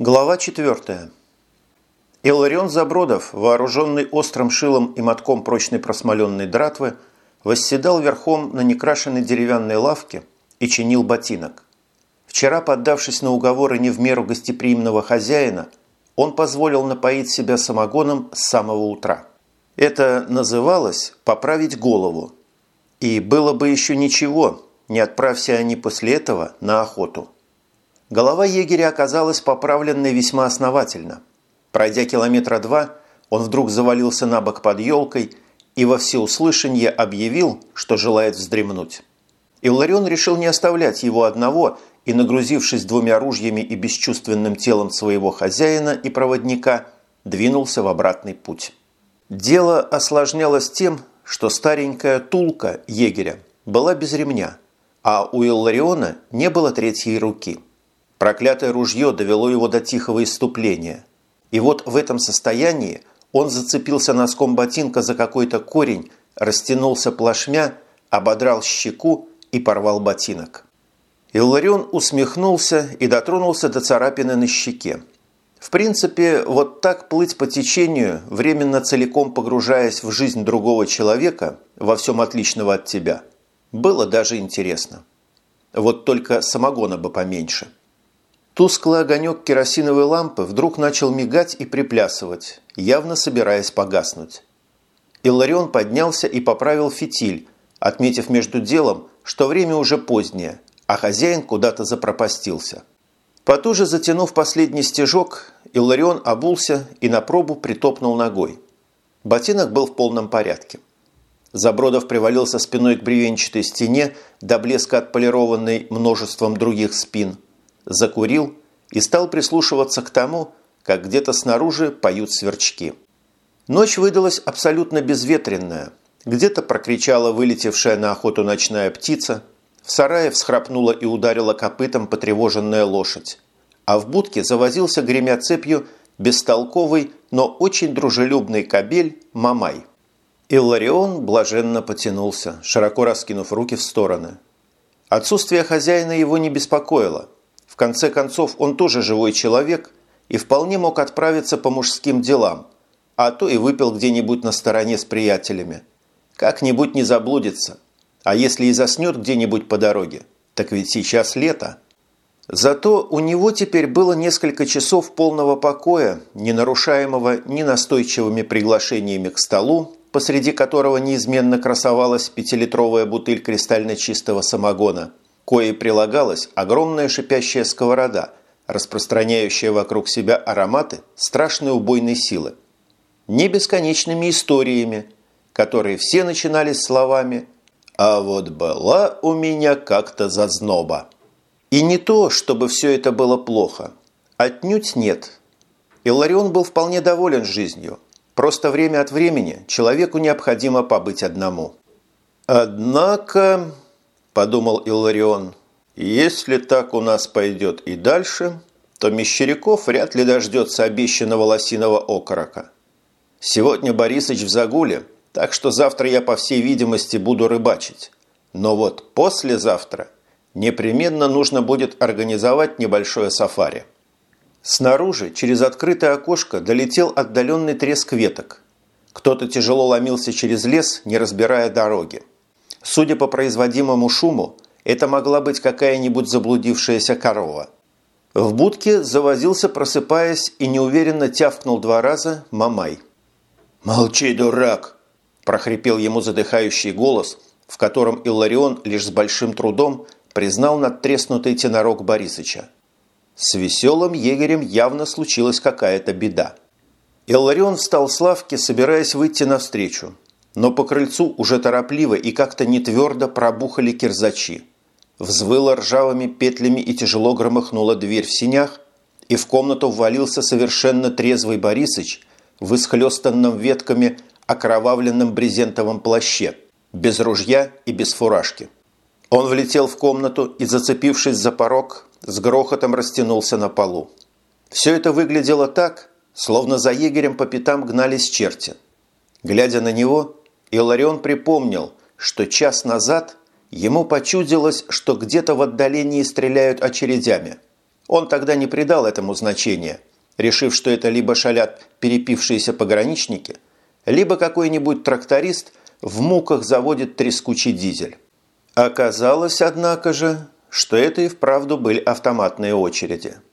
Глава 4. Иларион Забродов, вооруженный острым шилом и мотком прочной просмоленной дратвы, восседал верхом на некрашенной деревянной лавке и чинил ботинок. Вчера, поддавшись на уговоры не в меру гостеприимного хозяина, он позволил напоить себя самогоном с самого утра. Это называлось «поправить голову». И было бы еще ничего, не отправься они после этого на охоту. Голова егеря оказалась поправленной весьма основательно. Пройдя километра два, он вдруг завалился на бок под елкой и во всеуслышание объявил, что желает вздремнуть. Илларион решил не оставлять его одного и, нагрузившись двумя ружьями и бесчувственным телом своего хозяина и проводника, двинулся в обратный путь. Дело осложнялось тем, что старенькая тулка егеря была без ремня, а у Иллариона не было третьей руки – Проклятое ружье довело его до тихого иступления. И вот в этом состоянии он зацепился носком ботинка за какой-то корень, растянулся плашмя, ободрал щеку и порвал ботинок. Илларион усмехнулся и дотронулся до царапины на щеке. В принципе, вот так плыть по течению, временно целиком погружаясь в жизнь другого человека, во всем отличного от тебя, было даже интересно. Вот только самогона бы поменьше. Тусклый огонек керосиновой лампы вдруг начал мигать и приплясывать, явно собираясь погаснуть. Илларион поднялся и поправил фитиль, отметив между делом, что время уже позднее, а хозяин куда-то запропастился. Потуже затянув последний стежок, Илларион обулся и на пробу притопнул ногой. Ботинок был в полном порядке. Забродов привалился спиной к бревенчатой стене, до блеска отполированной множеством других спин – закурил и стал прислушиваться к тому, как где-то снаружи поют сверчки. Ночь выдалась абсолютно безветренная. Где-то прокричала вылетевшая на охоту ночная птица, в сарае всхрапнула и ударила копытом потревоженная лошадь, а в будке завозился, гремя цепью, бестолковый, но очень дружелюбный кобель Мамай. Илларион блаженно потянулся, широко раскинув руки в стороны. Отсутствие хозяина его не беспокоило. В конце концов, он тоже живой человек и вполне мог отправиться по мужским делам, а то и выпил где-нибудь на стороне с приятелями. Как-нибудь не заблудится. А если и заснет где-нибудь по дороге, так ведь сейчас лето. Зато у него теперь было несколько часов полного покоя, не нарушаемого ни настойчивыми приглашениями к столу, посреди которого неизменно красовалась пятилитровая бутыль кристально чистого самогона – коей прилагалась огромная шипящая сковорода, распространяющая вокруг себя ароматы страшной убойной силы. Не бесконечными историями, которые все начинались словами «А вот была у меня как-то зазноба». И не то, чтобы все это было плохо. Отнюдь нет. Иларион был вполне доволен жизнью. Просто время от времени человеку необходимо побыть одному. Однако подумал Илларион. «Если так у нас пойдет и дальше, то Мещеряков вряд ли дождется обещанного лосиного окорока. Сегодня Борисыч в загуле, так что завтра я, по всей видимости, буду рыбачить. Но вот послезавтра непременно нужно будет организовать небольшое сафари». Снаружи, через открытое окошко, долетел отдаленный треск веток. Кто-то тяжело ломился через лес, не разбирая дороги. Судя по производимому шуму, это могла быть какая-нибудь заблудившаяся корова. В будке завозился, просыпаясь, и неуверенно тявкнул два раза Мамай. «Молчи, дурак!» – прохрипел ему задыхающий голос, в котором Илларион лишь с большим трудом признал надтреснутый тенорог Борисыча. С веселым егерем явно случилась какая-то беда. Илларион встал с лавки, собираясь выйти навстречу, но по крыльцу уже торопливо и как-то не твердо пробухали кирзачи. Взвыла ржавыми петлями и тяжело громыхнула дверь в синях, и в комнату ввалился совершенно трезвый Борисыч в исхлестанном ветками окровавленном брезентовом плаще, без ружья и без фуражки. Он влетел в комнату и, зацепившись за порог, с грохотом растянулся на полу. Все это выглядело так, словно за егерем по пятам гнались черти. Глядя на него, Иларион припомнил, что час назад ему почудилось, что где-то в отдалении стреляют очередями. Он тогда не придал этому значения, решив, что это либо шалят перепившиеся пограничники, либо какой-нибудь тракторист в муках заводит трескучий дизель. Оказалось, однако же, что это и вправду были автоматные очереди –